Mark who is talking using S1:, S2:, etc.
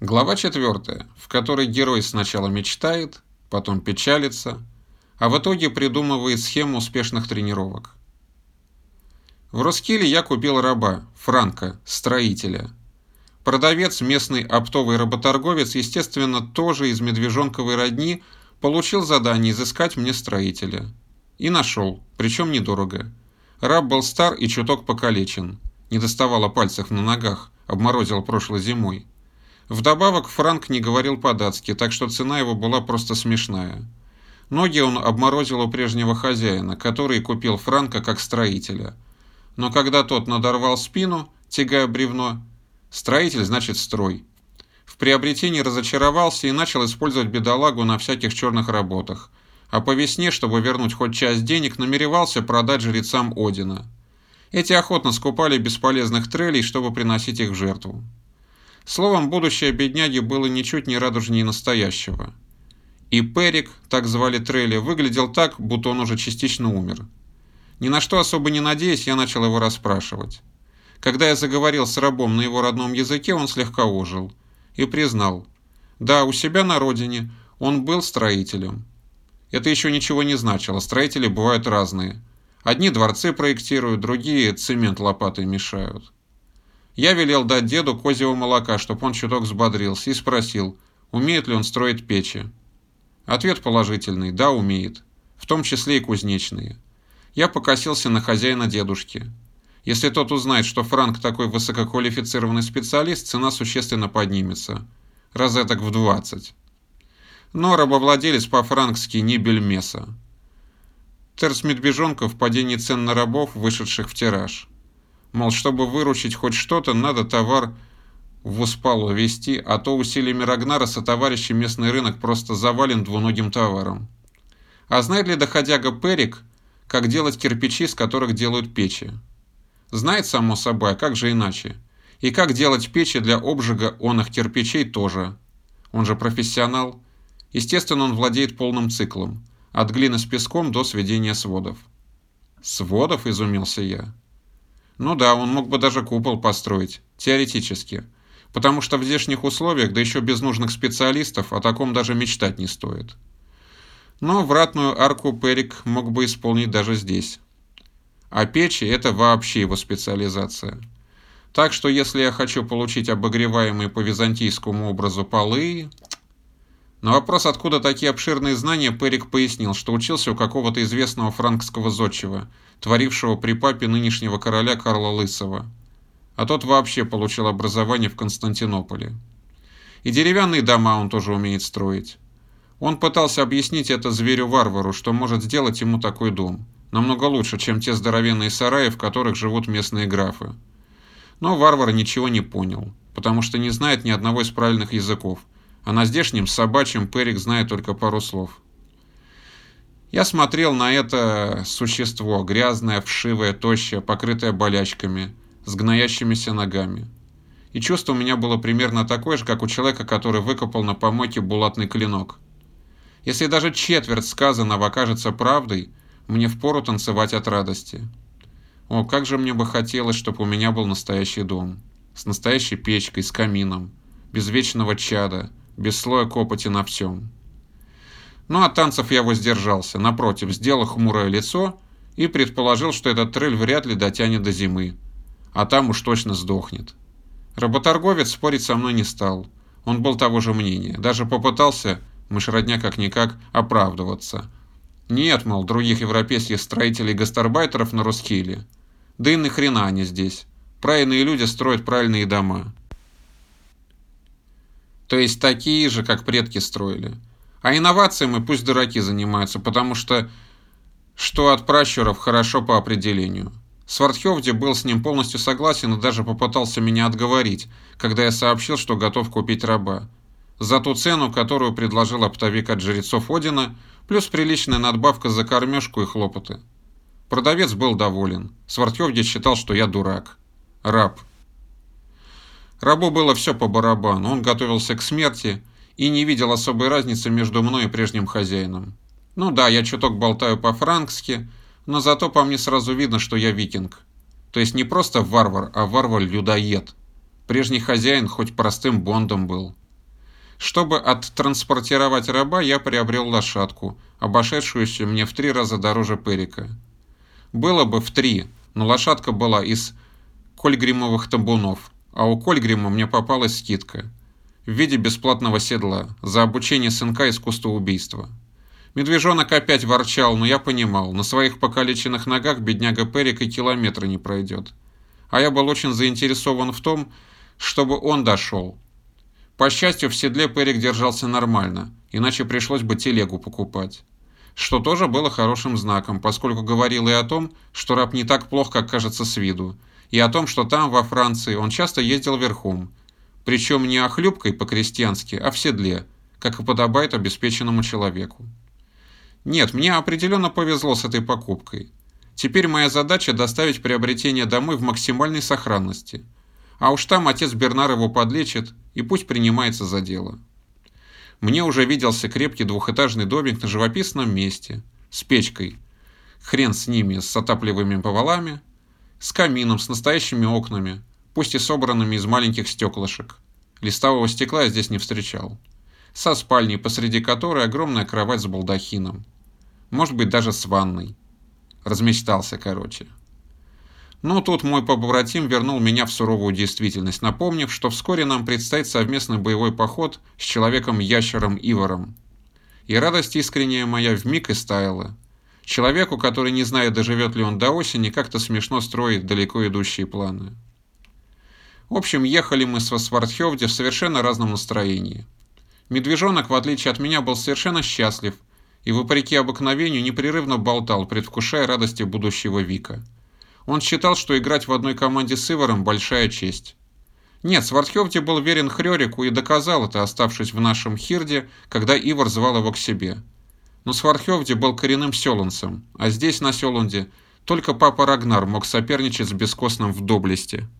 S1: Глава 4, в которой герой сначала мечтает, потом печалится, а в итоге придумывает схему успешных тренировок. В Роскиле я купил раба, Франка, строителя. Продавец, местный оптовый работорговец, естественно, тоже из медвежонковой родни, получил задание изыскать мне строителя. И нашел, причем недорого. Раб был стар и чуток покалечен. Не доставало пальцев на ногах, обморозил прошлой зимой. Вдобавок Франк не говорил по-датски, так что цена его была просто смешная. Ноги он обморозил у прежнего хозяина, который купил Франка как строителя. Но когда тот надорвал спину, тягая бревно, строитель значит строй. В приобретении разочаровался и начал использовать бедолагу на всяких черных работах, а по весне, чтобы вернуть хоть часть денег, намеревался продать жрецам Одина. Эти охотно скупали бесполезных трелей, чтобы приносить их в жертву. Словом, будущее бедняги было ничуть не радужнее настоящего. И Перик, так звали Трелли, выглядел так, будто он уже частично умер. Ни на что особо не надеясь, я начал его расспрашивать. Когда я заговорил с рабом на его родном языке, он слегка ожил и признал. Да, у себя на родине он был строителем. Это еще ничего не значило, строители бывают разные. Одни дворцы проектируют, другие цемент лопатой мешают. Я велел дать деду козьего молока, чтобы он чуток взбодрился, и спросил, умеет ли он строить печи. Ответ положительный, да, умеет, в том числе и кузнечные. Я покосился на хозяина дедушки. Если тот узнает, что Франк такой высококвалифицированный специалист, цена существенно поднимется. Розеток в 20. Но рабовладелец по-франкски не бельмеса. Терс Медвежонков в падении цен на рабов, вышедших в тираж. Мол, чтобы выручить хоть что-то, надо товар в Успалу вести, а то усилиями Рагнара товарищи местный рынок просто завален двуногим товаром. А знает ли доходяга Перик, как делать кирпичи, из которых делают печи? Знает, само собой, а как же иначе? И как делать печи для обжига онных кирпичей тоже. Он же профессионал. Естественно, он владеет полным циклом. От глины с песком до сведения сводов. «Сводов?» – изумился я. Ну да, он мог бы даже купол построить, теоретически. Потому что в здешних условиях, да еще без нужных специалистов, о таком даже мечтать не стоит. Но вратную арку Перик мог бы исполнить даже здесь. А печи – это вообще его специализация. Так что если я хочу получить обогреваемые по византийскому образу полы, на вопрос, откуда такие обширные знания, Перик пояснил, что учился у какого-то известного франкского зодчего, творившего при папе нынешнего короля Карла Лысого. А тот вообще получил образование в Константинополе. И деревянные дома он тоже умеет строить. Он пытался объяснить это зверю-варвару, что может сделать ему такой дом. Намного лучше, чем те здоровенные сараи, в которых живут местные графы. Но варвар ничего не понял, потому что не знает ни одного из правильных языков – а на здешнем собачьем Перик знает только пару слов. Я смотрел на это существо, грязное, вшивое, тощее, покрытое болячками, с гноящимися ногами. И чувство у меня было примерно такое же, как у человека, который выкопал на помойке булатный клинок. Если даже четверть сказанного окажется правдой, мне впору танцевать от радости. О, как же мне бы хотелось, чтобы у меня был настоящий дом. С настоящей печкой, с камином, без вечного чада, без слоя копоти на всем. Ну, от танцев я воздержался, напротив, сделал хмурое лицо и предположил, что этот трель вряд ли дотянет до зимы, а там уж точно сдохнет. Работорговец спорить со мной не стал, он был того же мнения, даже попытался, мышь родня как-никак, оправдываться. Нет, мол, других европейских строителей гастарбайтеров на Рускиле. Да и нахрена они здесь. Правильные люди строят правильные дома. То есть такие же, как предки строили. А инновациями пусть дураки занимаются, потому что что от пращуров хорошо по определению. Свардхевди был с ним полностью согласен и даже попытался меня отговорить, когда я сообщил, что готов купить раба. За ту цену, которую предложил оптовик от жрецов Одина, плюс приличная надбавка за кормежку и хлопоты. Продавец был доволен. Свардхевди считал, что я дурак. Раб. Рабу было все по барабану, он готовился к смерти и не видел особой разницы между мной и прежним хозяином. Ну да, я чуток болтаю по-франкски, но зато по мне сразу видно, что я викинг. То есть не просто варвар, а варвар-людоед. Прежний хозяин хоть простым бондом был. Чтобы оттранспортировать раба, я приобрел лошадку, обошедшуюся мне в три раза дороже Перика. Было бы в три, но лошадка была из кольгримовых табунов, а у Кольгрима мне попалась скидка в виде бесплатного седла за обучение сынка искусству убийства. Медвежонок опять ворчал, но я понимал, на своих покалеченных ногах бедняга Перик и километра не пройдет. А я был очень заинтересован в том, чтобы он дошел. По счастью, в седле Перик держался нормально, иначе пришлось бы телегу покупать. Что тоже было хорошим знаком, поскольку говорил и о том, что раб не так плох, как кажется с виду, и о том, что там, во Франции, он часто ездил верхом, причем не охлюбкой по-крестьянски, а в седле, как и подобает обеспеченному человеку. Нет, мне определенно повезло с этой покупкой. Теперь моя задача доставить приобретение домой в максимальной сохранности. А уж там отец Бернар его подлечит и пусть принимается за дело. Мне уже виделся крепкий двухэтажный домик на живописном месте, с печкой. Хрен с ними, с отапливаемыми повалами, с камином, с настоящими окнами, пусть и собранными из маленьких стеклышек. Листового стекла я здесь не встречал. Со спальней, посреди которой огромная кровать с балдахином. Может быть, даже с ванной. Размечтался, короче. Но тут мой побратим вернул меня в суровую действительность, напомнив, что вскоре нам предстоит совместный боевой поход с человеком-ящером Ивором. И радость искренняя моя вмиг истаяла. Человеку, который не знает, доживет ли он до осени, как-то смешно строить далеко идущие планы. В общем, ехали мы с Свардхевде в совершенно разном настроении. Медвежонок, в отличие от меня, был совершенно счастлив и, вопреки обыкновению, непрерывно болтал, предвкушая радости будущего Вика. Он считал, что играть в одной команде с Иваром – большая честь. Нет, Свардхевти был верен Хрёрику и доказал это, оставшись в нашем Хирде, когда Ивар звал его к себе. Но Свардхевди был коренным селанцем, а здесь, на Селунде, только папа Рагнар мог соперничать с бескостным в доблести –